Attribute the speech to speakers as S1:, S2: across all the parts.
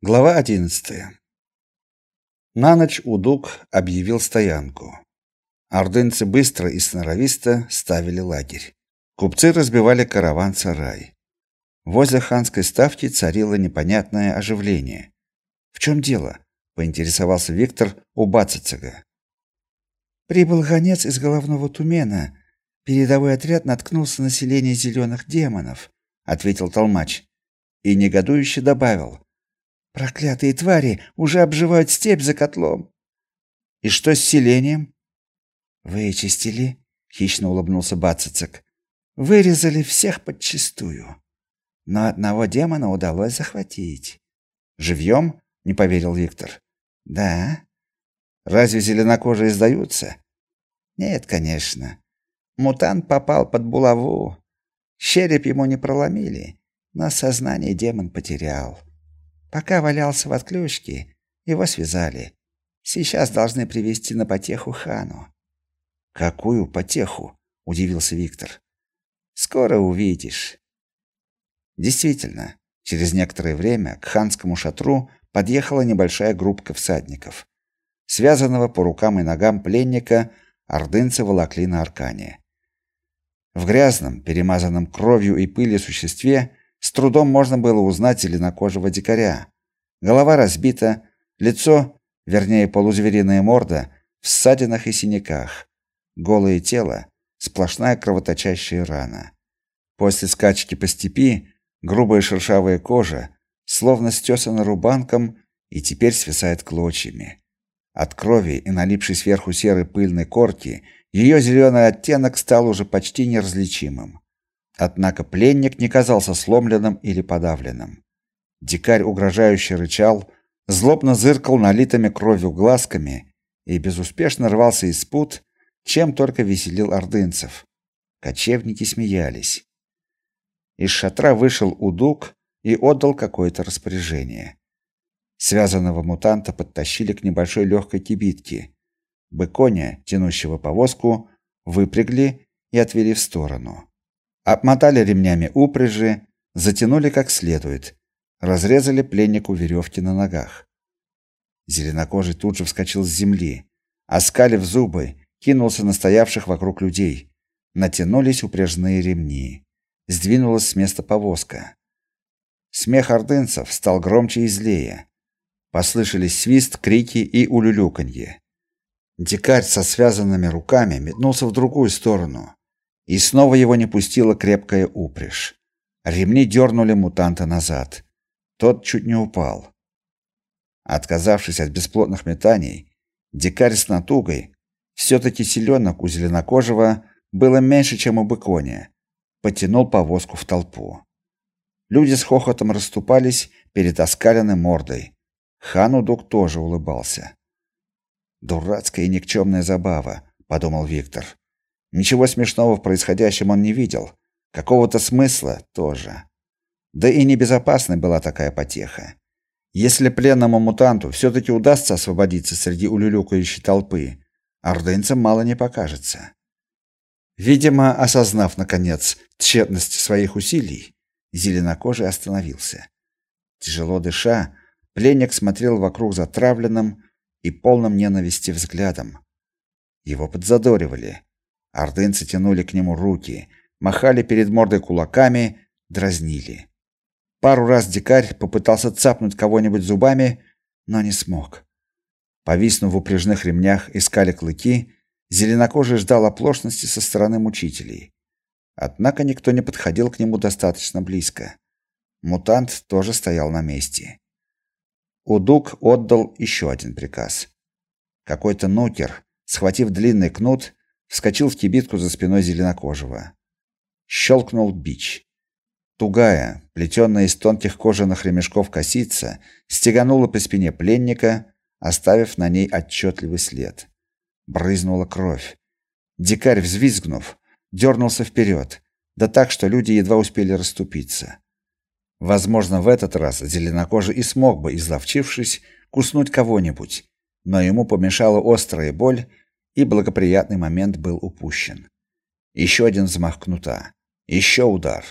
S1: Глава 11. На ночь Удук объявил стоянку. Ордынцы быстро и сноровисто ставили лагерь. Купцы разбивали караван-сарай. Возле ханской ставки царило непонятное оживление. В чем дело? поинтересовался Виктор у Бацицага.
S2: Прибыл гонец из головного тумена. Передовой отряд наткнулся на селение зеленых демонов, ответил толмач и негодующе добавил: Проклятые твари уже обживают степь за котлом.
S1: И что с селением?
S2: Вычистили, хищно улыбнулся Бацицак. Вырезали всех подчистую. Но одного демона удалось захватить.
S1: Живьем? не поверил Виктор.
S2: Да.
S1: Разве зеленокожие сдаются?
S2: Нет, конечно. Мутант попал под булаву. Череп ему не проломили, но сознание демон потерял. Пока валялся в отключке, его связали. Сейчас должны привести на потеху хану.
S1: Какую потеху? удивился Виктор.
S2: Скоро увидишь.
S1: Действительно, через некоторое время к ханскому шатру подъехала небольшая группа всадников. Связанного по рукам и ногам пленника ордынцы волокли на аркане. В грязном, перемазанном кровью и пылью существе с трудом можно было узнать зеленокожего дикаря. Голова разбита, лицо, вернее полузвериная морда, в ссадинах и синяках. Голое тело, сплошная кровоточащая рана. После скачки по степи грубая шершавая кожа словно стесана рубанком и теперь свисает клочьями. От крови и налипшей сверху серой пыльной корки ее зеленый оттенок стал уже почти неразличимым. Однако пленник не казался сломленным или подавленным. Дикарь угрожающе рычал, злобно зыркал налитыми кровью глазками и безуспешно рвался из пут, чем только веселил ордынцев. Кочевники смеялись. Из шатра вышел Удук и отдал какое-то распоряжение. Связанного мутанта подтащили к небольшой легкой кибитке. Быконя, тянущего повозку, выпрягли и отвели в сторону. Обмотали ремнями упряжи, затянули как следует, разрезали пленнику веревки на ногах. Зеленокожий тут же вскочил с земли, оскалив зубы, кинулся на стоявших вокруг людей. Натянулись упряжные ремни. Сдвинулась с места повозка. Смех ордынцев стал громче и злее. Послышались свист, крики и улюлюканье. Дикарь со связанными руками метнулся в другую сторону. И снова его не пустила крепкая упряжь. Ремни дернули мутанта назад. Тот чуть не упал. Отказавшись от бесплотных метаний, дикарь с натугой, все-таки селенок у зеленокожего было меньше, чем у быкония, потянул повозку в толпу. Люди с хохотом расступались перед оскаленной мордой. Хану Дук тоже улыбался. «Дурацкая и никчемная забава», — подумал Виктор. Ничего смешного в происходящем он не видел, какого-то смысла тоже. Да и небезопасной была такая потеха. Если пленному мутанту все таки удастся освободиться среди улюлюкающей толпы, ордынцам мало не покажется. Видимо, осознав наконец тщетность своих усилий, зеленокожий остановился. Тяжело дыша, пленник смотрел вокруг затравленным и полным ненависти взглядом. Его подзадоривали. Ордынцы тянули к нему руки, махали перед мордой кулаками, дразнили. Пару раз дикарь попытался цапнуть кого-нибудь зубами, но не смог. Повиснув в упряжных ремнях, искали клыки, зеленокожий ждал оплошности со стороны мучителей. Однако никто не подходил к нему достаточно близко. Мутант тоже стоял на месте. Удук отдал еще один приказ. Какой-то нукер, схватив длинный кнут, вскочил в кибитку за спиной зеленокожего. Щелкнул бич. Тугая, плетенная из тонких кожаных ремешков косица, стеганула по спине пленника, оставив на ней отчетливый след. Брызнула кровь. Дикарь, взвизгнув, дернулся вперед, да так, что люди едва успели расступиться. Возможно, в этот раз зеленокожий и смог бы, изловчившись, куснуть кого-нибудь, но ему помешала острая боль и благоприятный момент был упущен. Еще один взмах кнута, еще удар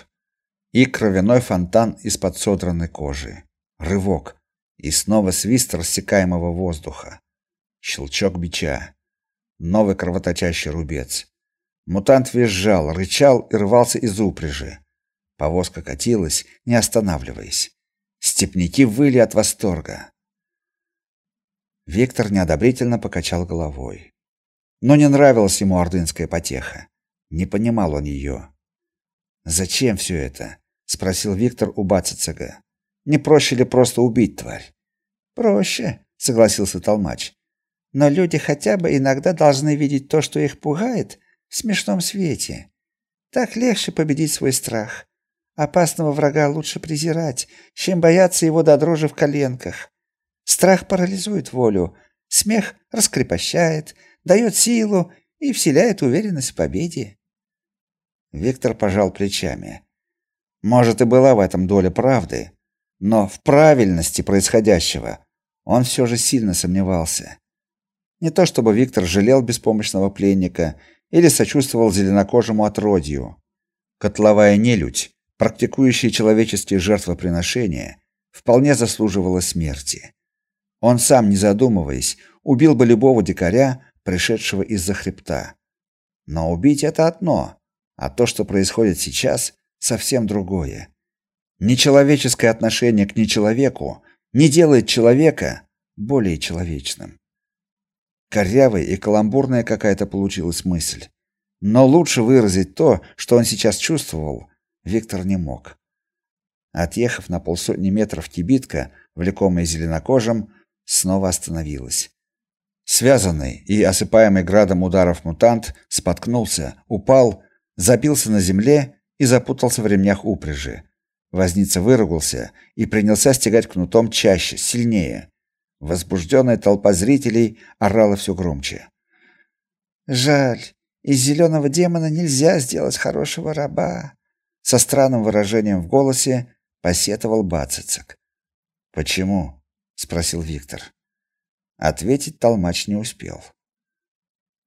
S1: и кровяной фонтан из-под содранной кожи. Рывок. И снова свист рассекаемого воздуха. Щелчок бича. Новый кровоточащий рубец. Мутант визжал, рычал и рвался из упряжи. Повозка катилась, не останавливаясь. Степняки выли от восторга. Виктор неодобрительно покачал головой. Но не нравилась ему ордынская потеха. Не понимал он ее. Зачем все это? спросил Виктор у Бацицага. Не проще ли просто убить тварь?
S2: Проще, согласился толмач. Но люди хотя бы иногда должны видеть то, что их пугает, в смешном свете. Так легче победить свой страх. Опасного врага лучше презирать, чем бояться его до дрожи в коленках. Страх парализует волю, смех раскрепощает, дает силу и вселяет уверенность в победе.
S1: Виктор пожал плечами. Может, и была в этом доля правды, но в правильности происходящего он все же сильно сомневался. Не то чтобы Виктор жалел беспомощного пленника или сочувствовал зеленокожему отродью. Котловая нелюдь, практикующая человеческие жертвоприношения, вполне заслуживала смерти. Он сам, не задумываясь, убил бы любого дикаря, пришедшего из-за хребта. Но убить это одно, а то, что происходит сейчас, совсем другое. Нечеловеческое отношение к нечеловеку не делает человека более человечным. Корявая и каламбурная какая-то получилась мысль. Но лучше выразить то, что он сейчас чувствовал, Виктор не мог. Отъехав на полсотни метров кибитка, влекомая зеленокожим, снова остановилась. Связанный и осыпаемый градом ударов мутант споткнулся, упал, забился на земле и запутался в ремнях упряжи. Возница выругался и принялся стегать кнутом чаще, сильнее. Возбужденная толпа зрителей орала все громче.
S2: «Жаль, из зеленого демона нельзя сделать хорошего раба», со странным выражением в голосе посетовал Бацицик.
S1: «Почему?» спросил Виктор. Ответить толмач не успел.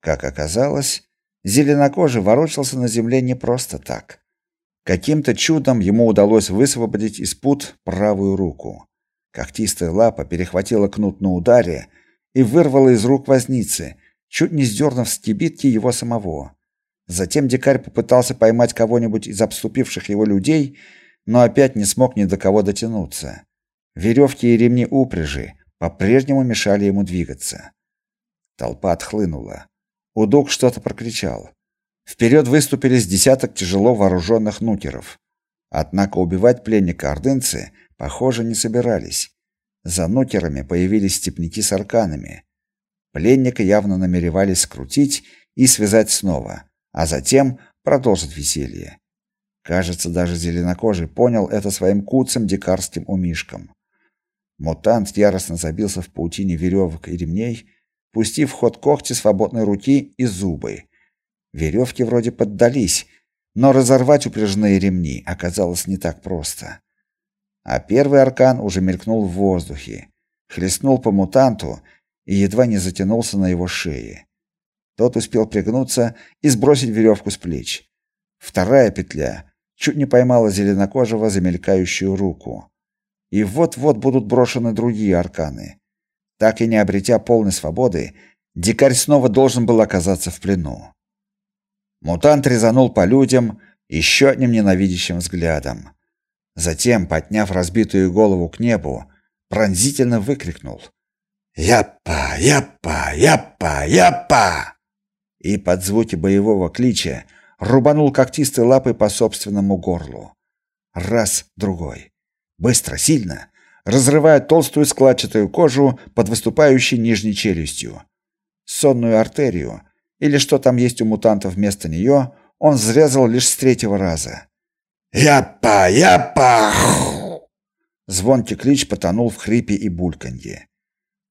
S1: Как оказалось, зеленокожий ворочался на земле не просто так. Каким-то чудом ему удалось высвободить из пут правую руку. Когтистая лапа перехватила кнут на ударе и вырвала из рук возницы, чуть не сдернув с кибитки его самого. Затем дикарь попытался поймать кого-нибудь из обступивших его людей, но опять не смог ни до кого дотянуться. Веревки и ремни упряжи по-прежнему мешали ему двигаться. Толпа отхлынула. Удук что-то прокричал. Вперед выступили с десяток тяжело вооруженных нукеров. Однако убивать пленника ордынцы, похоже, не собирались. За нукерами появились степняки с арканами. Пленника явно намеревались скрутить и связать снова, а затем продолжить веселье. Кажется, даже зеленокожий понял это своим куцым дикарским умишком. Мутант яростно забился в паутине веревок и ремней, пустив в ход когти свободной руки и зубы. Веревки вроде поддались, но разорвать упряжные ремни оказалось не так просто. А первый аркан уже мелькнул в воздухе, хлестнул по мутанту и едва не затянулся на его шее. Тот успел пригнуться и сбросить веревку с плеч. Вторая петля чуть не поймала зеленокожего замелькающую руку и вот-вот будут брошены другие арканы. Так и не обретя полной свободы, дикарь снова должен был оказаться в плену. Мутант резанул по людям еще одним ненавидящим взглядом. Затем, подняв разбитую голову к небу, пронзительно выкрикнул: "Япа, япа, япа, япа!" И под звуки боевого клича рубанул когтистой лапой по собственному горлу. Раз, другой. Быстро, сильно, разрывая толстую складчатую кожу под выступающей нижней челюстью. Сонную артерию, или что там есть у мутантов вместо нее, он взрезал лишь с третьего раза. «Япа! Япа!» Звонкий клич потонул в хрипе и бульканье.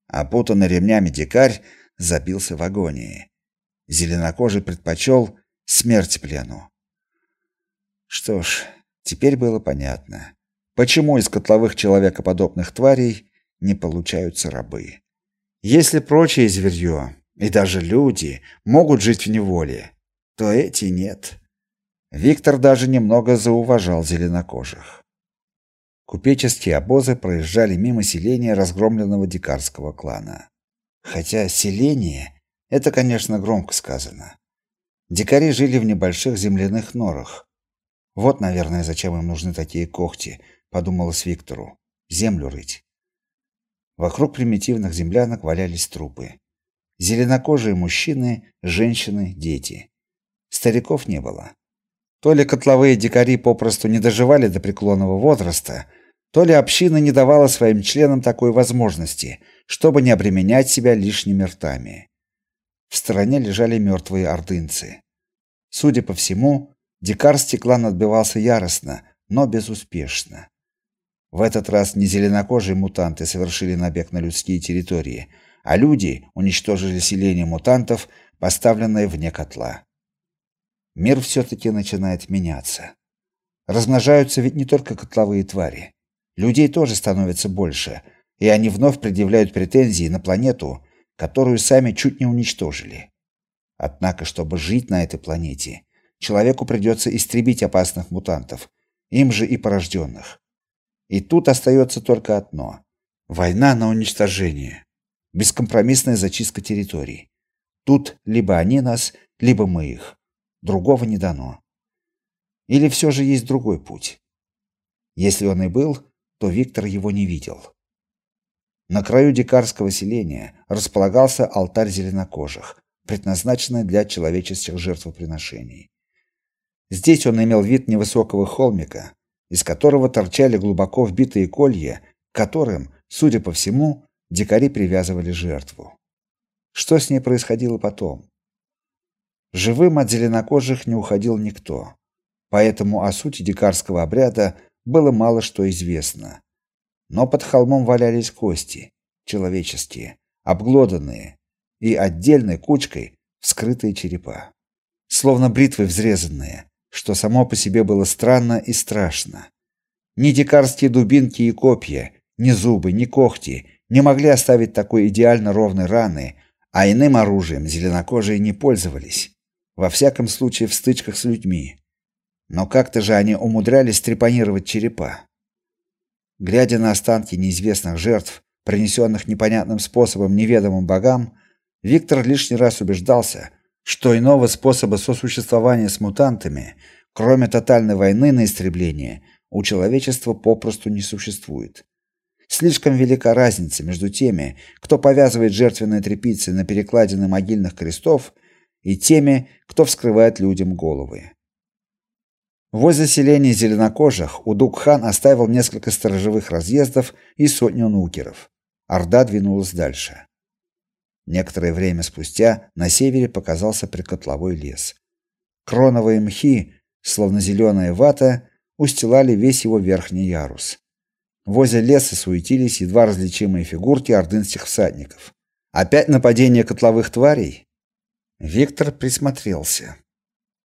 S1: Опутанный ремнями дикарь забился в агонии. Зеленокожий предпочел смерть плену. Что ж, теперь было понятно. Почему из котловых человекоподобных тварей не получаются рабы? Если прочие зверье и даже люди могут жить в неволе, то эти нет. Виктор даже немного зауважал зеленокожих. Купеческие обозы проезжали мимо селения разгромленного дикарского клана. Хотя селение это, конечно, громко сказано. Дикари жили в небольших земляных норах. Вот, наверное, зачем им нужны такие когти, подумалось Виктору. Землю рыть. Вокруг примитивных землянок валялись трупы. Зеленокожие мужчины, женщины, дети. Стариков не было. То ли котловые дикари попросту не доживали до преклонного возраста, то ли община не давала своим членам такой возможности, чтобы не обременять себя лишними ртами. В стороне лежали мертвые ордынцы. Судя по всему, дикарский клан отбивался яростно, но безуспешно. В этот раз не зеленокожие мутанты совершили набег на людские территории, а люди уничтожили селение мутантов, поставленное вне котла. Мир все таки начинает меняться. Размножаются ведь не только котловые твари. Людей тоже становится больше, и они вновь предъявляют претензии на планету, которую сами чуть не уничтожили. Однако, чтобы жить на этой планете, человеку придется истребить опасных мутантов, им же и порожденных. И тут остается только одно война на уничтожение, бескомпромиссная зачистка территорий. Тут либо они нас, либо мы их. Другого не дано. Или все же есть другой путь? Если он и был, то Виктор его не видел. На краю дикарского селения располагался алтарь зеленокожих, предназначенный для человеческих жертвоприношений. Здесь он имел вид невысокого холмика, из которого торчали глубоко вбитые колья, к которым, судя по всему, дикари привязывали жертву. Что с ней происходило потом? Живым от зеленокожих не уходил никто, поэтому о сути дикарского обряда было мало что известно. Но под холмом валялись кости, человеческие, обглоданные, и отдельной кучкой вскрытые черепа, словно бритвой взрезанные, что само по себе было странно и страшно. Ни дикарские дубинки и копья, ни зубы, ни когти не могли оставить такой идеально ровной раны, а иным оружием зеленокожие не пользовались, во всяком случае в стычках с людьми. Но как-то же они умудрялись трепанировать черепа. Глядя на останки неизвестных жертв, принесенных непонятным способом неведомым богам, Виктор лишний раз убеждался, что иного способа сосуществования с мутантами, кроме тотальной войны на истребление, у человечества попросту не существует. Слишком велика разница между теми, кто повязывает жертвенные тряпицы на перекладины могильных крестов, и теми, кто вскрывает людям головы. Возле селения зеленокожих Удук-хан оставил несколько сторожевых разъездов и сотню нукеров. Орда двинулась дальше. Некоторое время спустя на севере показался прикотловой лес. Кроновые мхи, словно зеленая вата, устилали весь его верхний ярус. Возле леса суетились едва различимые фигурки ордынских всадников. Опять нападение котловых тварей? Виктор присмотрелся.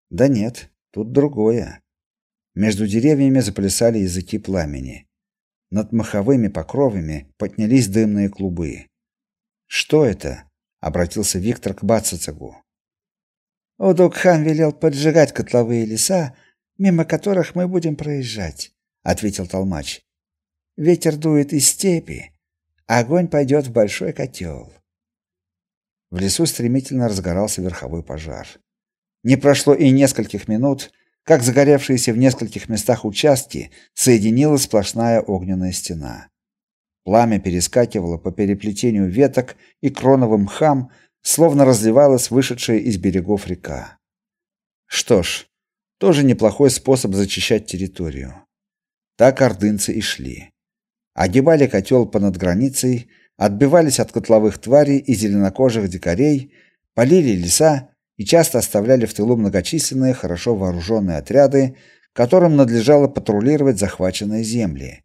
S1: Да нет, тут другое. Между деревьями заплясали языки пламени. Над маховыми покровами поднялись дымные клубы. Что это? обратился Виктор к Бацацагу. Удукхан велел поджигать котловые леса, мимо которых мы будем проезжать, ответил толмач. Ветер дует из степи, огонь пойдет в большой котел. В лесу стремительно разгорался верховой пожар. Не прошло и нескольких минут, как загоревшиеся в нескольких местах участки соединилась сплошная огненная стена. Пламя перескакивало по переплетению веток и кроновым мхам, словно разливалась вышедшая из берегов река. Что ж, тоже неплохой способ зачищать территорию. Так ордынцы и шли. Огибали котел понад границей, отбивались от котловых тварей и зеленокожих дикарей, полили леса и часто оставляли в тылу многочисленные, хорошо вооруженные отряды, которым надлежало патрулировать захваченные земли.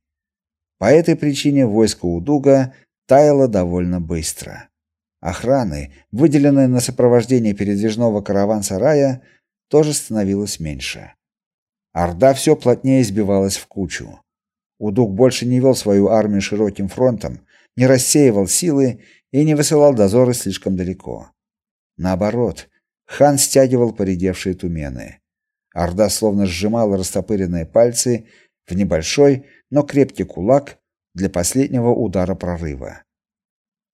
S1: По этой причине войско Удуга таяло довольно быстро. Охраны, выделенной на сопровождение передвижного караван-сарая, тоже становилось меньше. Орда все плотнее сбивалась в кучу. Удуг больше не вел свою армию широким фронтом, не рассеивал силы и не высылал дозоры слишком далеко. Наоборот, хан стягивал поредевшие тумены. Орда словно сжимала растопыренные пальцы в небольшой, но крепкий кулак для последнего удара прорыва.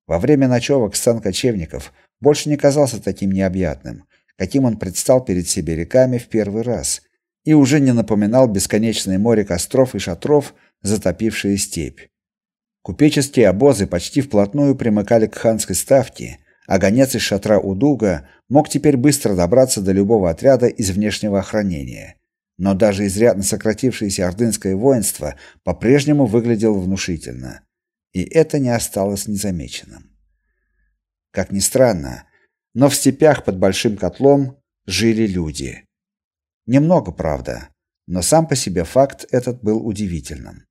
S1: Во время ночевок стан кочевников больше не казался таким необъятным, каким он предстал перед сибиряками в первый раз, и уже не напоминал бесконечное море костров и шатров, затопившие степь. Купеческие обозы почти вплотную примыкали к ханской ставке, а гонец из шатра Удуга мог теперь быстро добраться до любого отряда из внешнего охранения. Но даже изрядно сократившееся ордынское воинство по-прежнему выглядело внушительно, и это не осталось незамеченным. Как ни странно, но в степях под большим котлом жили люди. Немного, правда, но сам по себе факт этот был удивительным.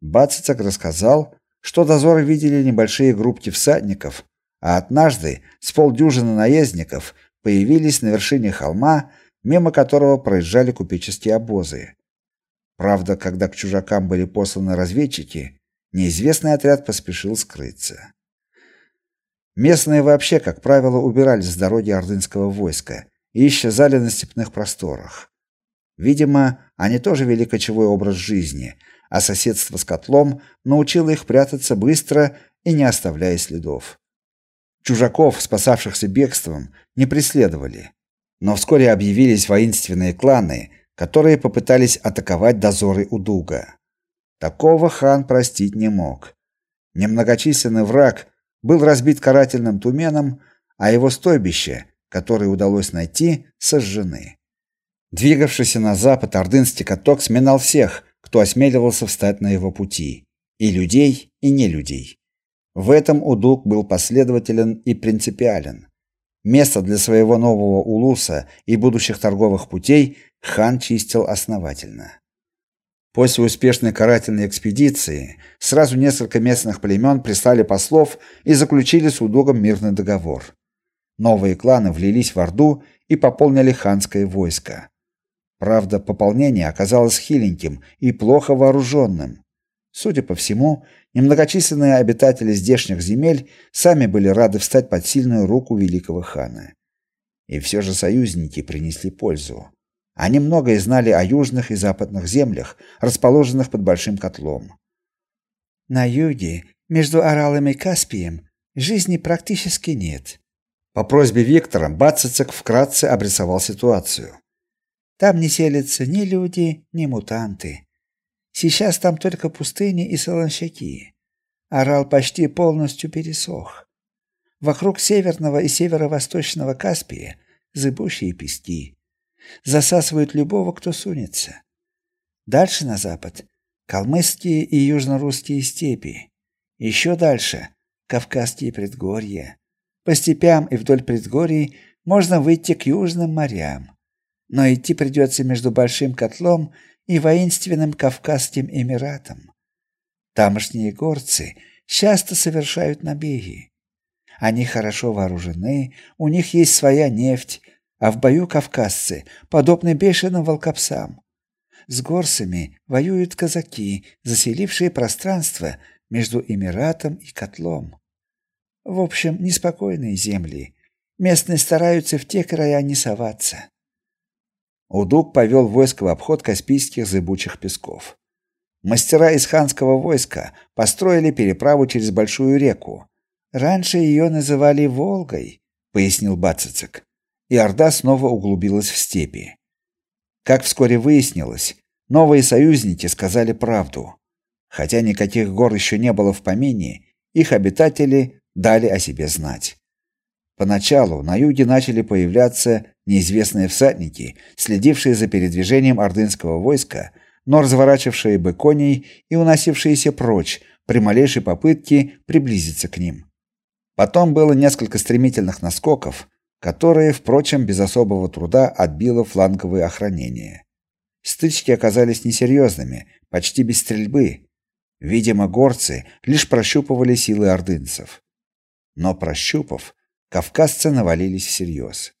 S1: Бацицак рассказал, что дозоры видели небольшие группки всадников, а однажды с полдюжины наездников появились на вершине холма, мимо которого проезжали купеческие обозы. Правда, когда к чужакам были посланы разведчики, неизвестный отряд поспешил скрыться. Местные вообще, как правило, убирались с дороги ордынского войска и исчезали на степных просторах. Видимо, они тоже вели кочевой образ жизни, а соседство с котлом научило их прятаться быстро и не оставляя следов. Чужаков, спасавшихся бегством, не преследовали, но вскоре объявились воинственные кланы, которые попытались атаковать дозоры Удуга. Такого хан простить не мог. Немногочисленный враг был разбит карательным туменом, а его стойбище, которое удалось найти, сожжены. Двигавшийся на запад ордынский каток сминал всех, кто осмеливался встать на его пути, и людей, и не людей. В этом Удук был последователен и принципиален. Место для своего нового улуса и будущих торговых путей хан чистил основательно. После успешной карательной экспедиции сразу несколько местных племен прислали послов и заключили с Удугом мирный договор. Новые кланы влились в Орду и пополнили ханское войско. Правда, пополнение оказалось хиленьким и плохо вооруженным. Судя по всему, немногочисленные обитатели здешних земель сами были рады встать под сильную руку великого хана. И все же союзники принесли пользу. Они многое знали о южных и западных землях, расположенных под большим котлом.
S2: На юге, между Аралом и Каспием, жизни практически нет.
S1: По просьбе Виктора Бацицек вкратце обрисовал ситуацию.
S2: Там не селятся ни люди, ни мутанты. Сейчас там только пустыни и солончаки. Арал почти полностью пересох. Вокруг северного и северо-восточного Каспия зыбучие пески засасывают любого, кто сунется. Дальше на запад калмыцкие и южно-русские степи. Еще дальше Кавказские предгорья. По степям и вдоль предгорий можно выйти к южным морям. Но идти придется между большим котлом и воинственным Кавказским эмиратом. Тамошние горцы часто совершают набеги. Они хорошо вооружены, у них есть своя нефть, а в бою кавказцы подобны бешеным волкопсам. С горцами воюют казаки, заселившие пространство между Эмиратом и Котлом. В общем, неспокойные земли. Местные стараются в те края не соваться.
S1: Удук повел войско в обход Каспийских зыбучих песков. Мастера из ханского войска построили переправу через большую реку.
S2: Раньше ее называли Волгой, пояснил Бацицек
S1: и Орда снова углубилась в степи. Как вскоре выяснилось, новые союзники сказали правду. Хотя никаких гор еще не было в помине, их обитатели дали о себе знать. Поначалу на юге начали появляться неизвестные всадники, следившие за передвижением ордынского войска, но разворачивавшие бы коней и уносившиеся прочь при малейшей попытке приблизиться к ним. Потом было несколько стремительных наскоков, которые, впрочем, без особого труда отбило фланговое охранение. Стычки оказались несерьезными, почти без стрельбы. Видимо, горцы лишь прощупывали силы ордынцев. Но прощупав, кавказцы навалились всерьез.